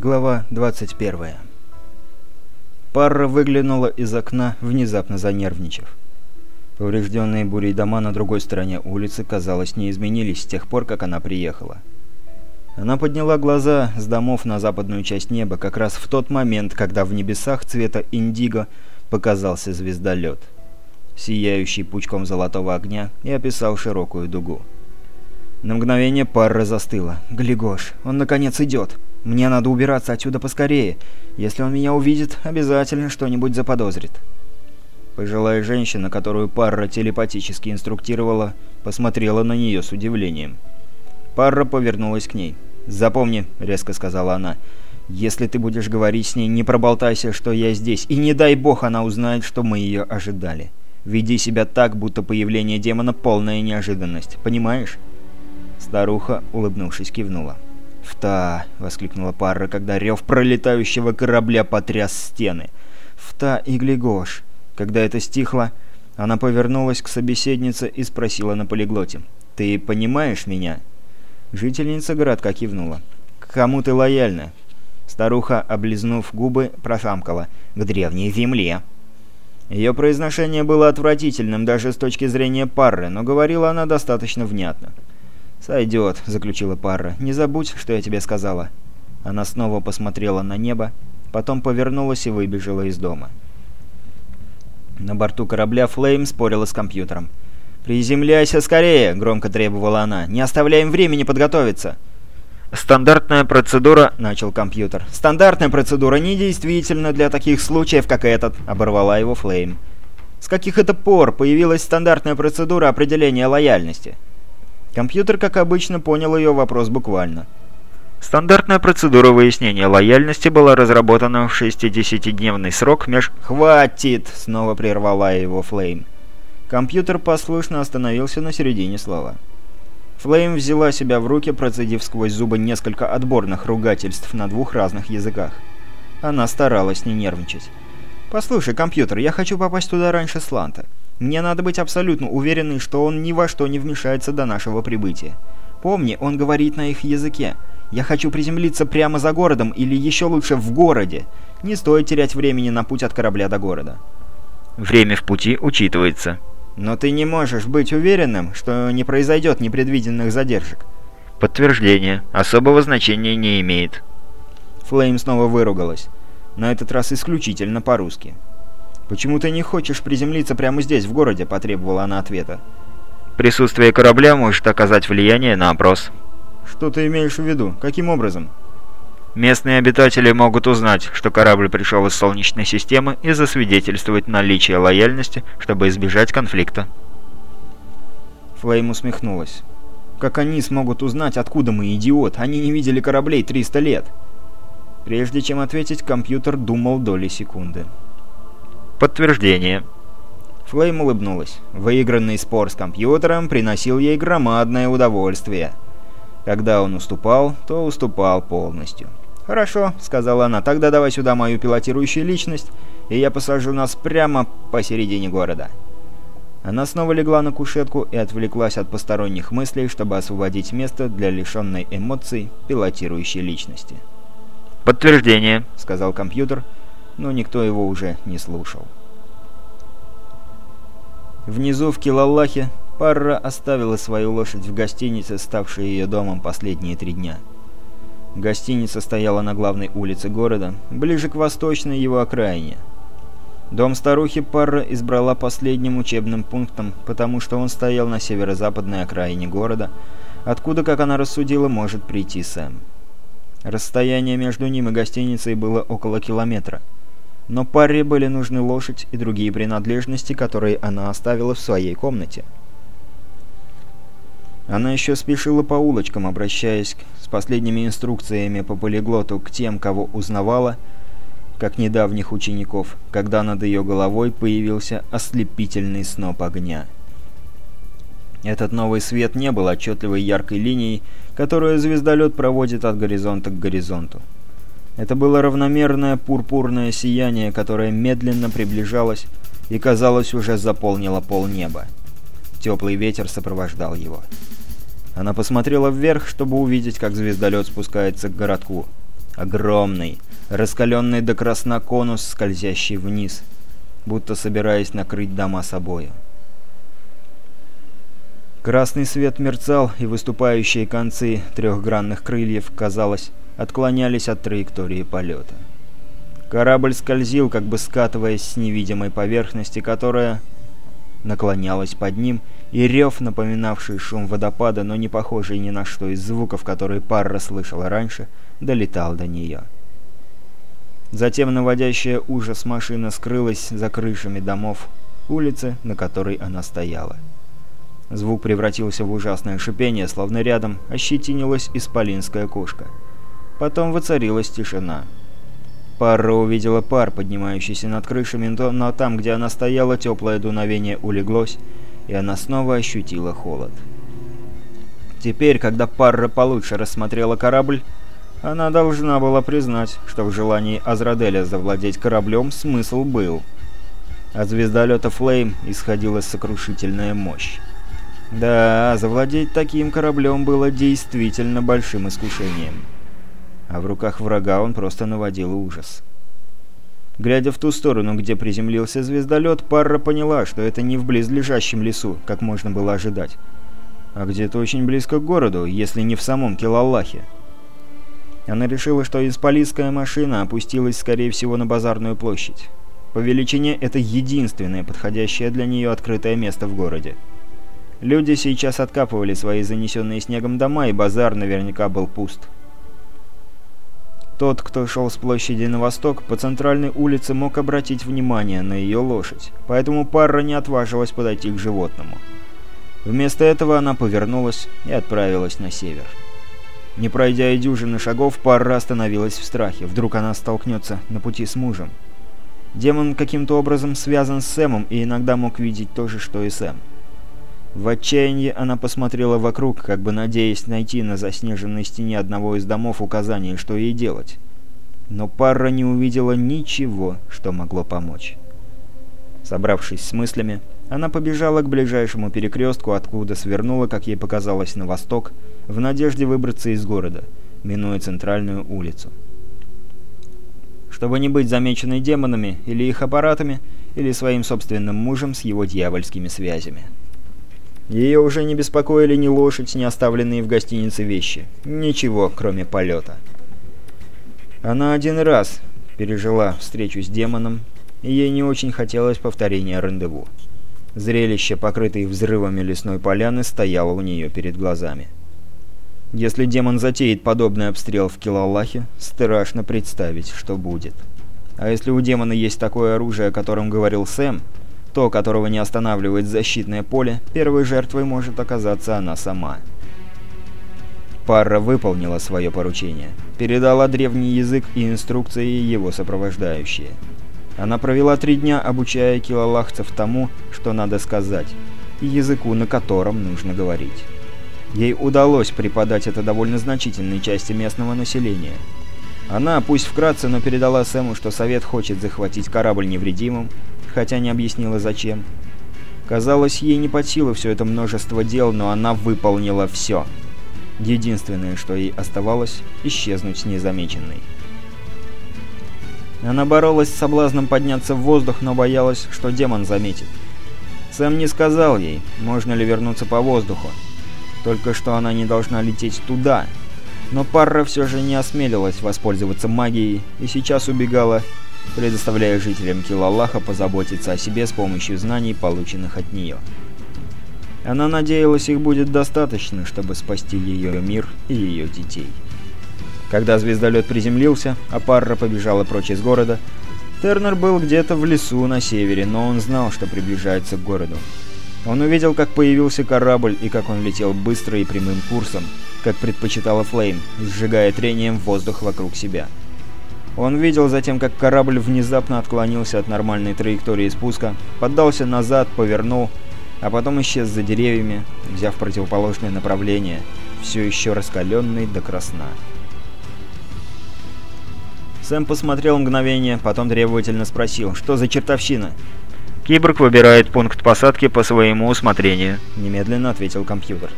Глава 21 Парра выглянула из окна, внезапно занервничав. Поврежденные бурей дома на другой стороне улицы, казалось, не изменились с тех пор, как она приехала. Она подняла глаза с домов на западную часть неба как раз в тот момент, когда в небесах цвета индиго показался звездолет, сияющий пучком золотого огня и описал широкую дугу. На мгновение Парра застыла. «Глигош, он наконец идет!» Мне надо убираться отсюда поскорее. Если он меня увидит, обязательно что-нибудь заподозрит». Пожилая женщина, которую Парра телепатически инструктировала, посмотрела на нее с удивлением. Парра повернулась к ней. «Запомни», — резко сказала она, — «если ты будешь говорить с ней, не проболтайся, что я здесь, и не дай бог она узнает, что мы ее ожидали. Веди себя так, будто появление демона — полная неожиданность. Понимаешь?» Старуха, улыбнувшись, кивнула. «Фта!» — воскликнула Парра, когда рев пролетающего корабля потряс стены. «Фта и Глигош!» Когда это стихло, она повернулась к собеседнице и спросила на полиглоте. «Ты понимаешь меня?» Жительница городка кивнула. «К кому ты лояльна?» Старуха, облизнув губы, прошамкала. «К древней земле!» Ее произношение было отвратительным даже с точки зрения Парры, но говорила она достаточно внятно. «Сойдет», — заключила Парра. «Не забудь, что я тебе сказала». Она снова посмотрела на небо, потом повернулась и выбежала из дома. На борту корабля Флейм спорила с компьютером. «Приземляйся скорее!» — громко требовала она. «Не оставляем времени подготовиться!» «Стандартная процедура...» — начал компьютер. «Стандартная процедура недействительна для таких случаев, как этот», — оборвала его Флейм. «С каких это пор появилась стандартная процедура определения лояльности?» Компьютер, как обычно, понял ее вопрос буквально. Стандартная процедура выяснения лояльности была разработана в 60-дневный срок меж... «Хватит!» — снова прервала его Флейм. Компьютер послушно остановился на середине слова. Флейм взяла себя в руки, процедив сквозь зубы несколько отборных ругательств на двух разных языках. Она старалась не нервничать. «Послушай, компьютер, я хочу попасть туда раньше Сланта. Мне надо быть абсолютно уверенной, что он ни во что не вмешается до нашего прибытия. Помни, он говорит на их языке. Я хочу приземлиться прямо за городом или еще лучше в городе. Не стоит терять времени на путь от корабля до города. Время в пути учитывается. Но ты не можешь быть уверенным, что не произойдет непредвиденных задержек. Подтверждение. Особого значения не имеет. Флейм снова выругалась. На этот раз исключительно по-русски. «Почему ты не хочешь приземлиться прямо здесь, в городе?» – потребовала она ответа. «Присутствие корабля может оказать влияние на опрос». «Что ты имеешь в виду? Каким образом?» Местные обитатели могут узнать, что корабль пришел из Солнечной системы и засвидетельствовать наличие лояльности, чтобы избежать конфликта. Флейм усмехнулась. «Как они смогут узнать, откуда мы, идиот? Они не видели кораблей 300 лет!» Прежде чем ответить, компьютер думал доли секунды. Подтверждение. Флейм улыбнулась. Выигранный спор с компьютером приносил ей громадное удовольствие. Когда он уступал, то уступал полностью. «Хорошо», — сказала она, — «тогда давай сюда мою пилотирующую личность, и я посажу нас прямо посередине города». Она снова легла на кушетку и отвлеклась от посторонних мыслей, чтобы освободить место для лишенной эмоций пилотирующей личности. «Подтверждение», — сказал компьютер, — но никто его уже не слушал. Внизу в Килаллахе Парра оставила свою лошадь в гостинице, ставшей ее домом последние три дня. Гостиница стояла на главной улице города, ближе к восточной его окраине. Дом старухи Парра избрала последним учебным пунктом, потому что он стоял на северо-западной окраине города, откуда, как она рассудила, может прийти Сэм. Расстояние между ним и гостиницей было около километра – но паре были нужны лошадь и другие принадлежности, которые она оставила в своей комнате. Она еще спешила по улочкам, обращаясь с последними инструкциями по полиглоту к тем, кого узнавала, как недавних учеников, когда над ее головой появился ослепительный сноп огня. Этот новый свет не был отчетливой яркой линией, которую звездолет проводит от горизонта к горизонту. Это было равномерное пурпурное сияние, которое медленно приближалось и, казалось, уже заполнило полнеба. Теплый ветер сопровождал его. Она посмотрела вверх, чтобы увидеть, как звездолет спускается к городку. Огромный, раскаленный до красна конус, скользящий вниз, будто собираясь накрыть дома собою. Красный свет мерцал, и выступающие концы трехгранных крыльев, казалось, отклонялись от траектории полета. Корабль скользил, как бы скатываясь с невидимой поверхности, которая наклонялась под ним, и рев, напоминавший шум водопада, но не похожий ни на что из звуков, которые пар расслышала раньше, долетал до нее. Затем наводящая ужас машина скрылась за крышами домов улицы, на которой она стояла. Звук превратился в ужасное шипение, словно рядом ощетинилась исполинская кошка. Потом воцарилась тишина. Парра увидела пар, поднимающийся над крышами, но там, где она стояла, теплое дуновение улеглось, и она снова ощутила холод. Теперь, когда Парра получше рассмотрела корабль, она должна была признать, что в желании Азраделя завладеть кораблем смысл был. От звездолета «Флейм» исходила сокрушительная мощь. Да, завладеть таким кораблем было действительно большим искушением а в руках врага он просто наводил ужас. Глядя в ту сторону, где приземлился звездолет, Парра поняла, что это не в близлежащем лесу, как можно было ожидать, а где-то очень близко к городу, если не в самом Килаллахе. Она решила, что исполинская машина опустилась, скорее всего, на базарную площадь. По величине это единственное подходящее для нее открытое место в городе. Люди сейчас откапывали свои занесенные снегом дома, и базар наверняка был пуст. Тот, кто шел с площади на восток, по центральной улице мог обратить внимание на ее лошадь, поэтому пара не отважилась подойти к животному. Вместо этого она повернулась и отправилась на север. Не пройдя и дюжины шагов, пара остановилась в страхе. Вдруг она столкнется на пути с мужем. Демон каким-то образом связан с Сэмом и иногда мог видеть то же, что и Сэм. В отчаянии она посмотрела вокруг, как бы надеясь найти на заснеженной стене одного из домов указание, что ей делать. Но пара не увидела ничего, что могло помочь. Собравшись с мыслями, она побежала к ближайшему перекрестку, откуда свернула, как ей показалось, на восток, в надежде выбраться из города, минуя центральную улицу. Чтобы не быть замеченной демонами или их аппаратами, или своим собственным мужем с его дьявольскими связями. Ее уже не беспокоили ни лошадь, ни оставленные в гостинице вещи. Ничего, кроме полета. Она один раз пережила встречу с демоном, и ей не очень хотелось повторения рандеву. Зрелище, покрытое взрывами лесной поляны, стояло у нее перед глазами. Если демон затеет подобный обстрел в Килаллахе, страшно представить, что будет. А если у демона есть такое оружие, о котором говорил Сэм, то, которого не останавливает защитное поле, первой жертвой может оказаться она сама. Парра выполнила свое поручение. Передала древний язык и инструкции его сопровождающие. Она провела три дня, обучая килолахцев тому, что надо сказать, и языку, на котором нужно говорить. Ей удалось преподать это довольно значительной части местного населения. Она, пусть вкратце, но передала Сэму, что Совет хочет захватить корабль невредимым, хотя не объяснила зачем. Казалось, ей не под силу все это множество дел, но она выполнила все. Единственное, что ей оставалось – исчезнуть незамеченной. Она боролась с соблазном подняться в воздух, но боялась, что демон заметит. Сэм не сказал ей, можно ли вернуться по воздуху. Только что она не должна лететь туда. Но Парра все же не осмелилась воспользоваться магией и сейчас убегала предоставляя жителям Килаллаха позаботиться о себе с помощью знаний, полученных от нее. Она надеялась, их будет достаточно, чтобы спасти ее мир и ее детей. Когда звездолет приземлился, а Парра побежала прочь из города, Тернер был где-то в лесу на севере, но он знал, что приближается к городу. Он увидел, как появился корабль и как он летел быстро и прямым курсом, как предпочитала Флейм, сжигая трением воздух вокруг себя. Он видел затем, как корабль внезапно отклонился от нормальной траектории спуска, поддался назад, повернул, а потом исчез за деревьями, взяв противоположное направление, все еще раскаленный до красна. Сэм посмотрел мгновение, потом требовательно спросил, что за чертовщина? «Киборг выбирает пункт посадки по своему усмотрению», — немедленно ответил компьютер.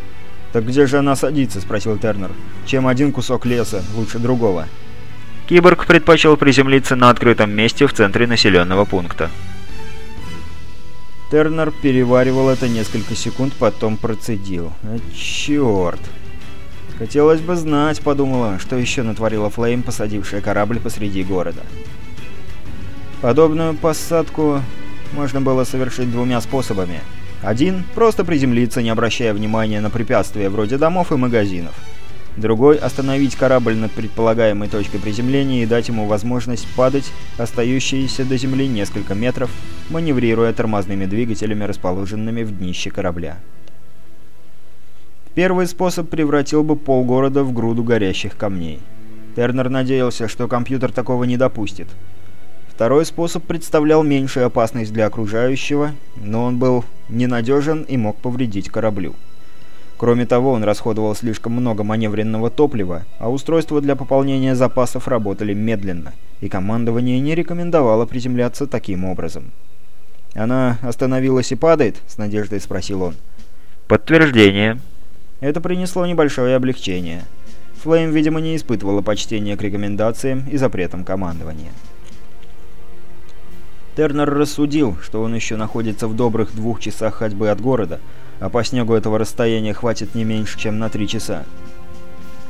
«Так где же она садится?» — спросил Тернер. «Чем один кусок леса лучше другого?» Киборг предпочел приземлиться на открытом месте в центре населенного пункта. Тернер переваривал это несколько секунд, потом процедил. А, черт! Хотелось бы знать, подумала, что еще натворила Флейм, посадившая корабль посреди города. Подобную посадку можно было совершить двумя способами. Один – просто приземлиться, не обращая внимания на препятствия вроде домов и магазинов. Другой – остановить корабль над предполагаемой точкой приземления и дать ему возможность падать остающиеся до земли несколько метров, маневрируя тормозными двигателями, расположенными в днище корабля. Первый способ превратил бы полгорода в груду горящих камней. Тернер надеялся, что компьютер такого не допустит. Второй способ представлял меньшую опасность для окружающего, но он был ненадежен и мог повредить кораблю. Кроме того, он расходовал слишком много маневренного топлива, а устройства для пополнения запасов работали медленно, и командование не рекомендовало приземляться таким образом. «Она остановилась и падает?» — с надеждой спросил он. «Подтверждение». Это принесло небольшое облегчение. Флейм, видимо, не испытывала почтения к рекомендациям и запретам командования. Тернер рассудил, что он еще находится в добрых двух часах ходьбы от города, а по снегу этого расстояния хватит не меньше, чем на три часа.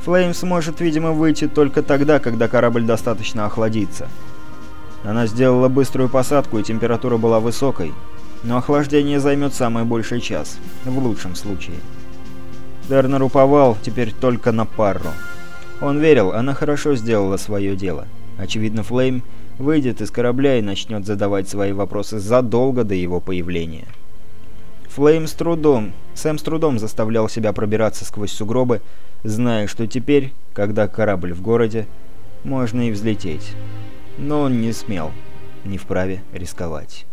Флейм сможет, видимо, выйти только тогда, когда корабль достаточно охладится. Она сделала быструю посадку, и температура была высокой, но охлаждение займет самое большее час, в лучшем случае. Тернер уповал теперь только на Парру. Он верил, она хорошо сделала свое дело. Очевидно, Флейм выйдет из корабля и начнет задавать свои вопросы задолго до его появления. Флейм с трудом, Сэм с трудом заставлял себя пробираться сквозь сугробы, зная, что теперь, когда корабль в городе, можно и взлететь. Но он не смел, не вправе рисковать.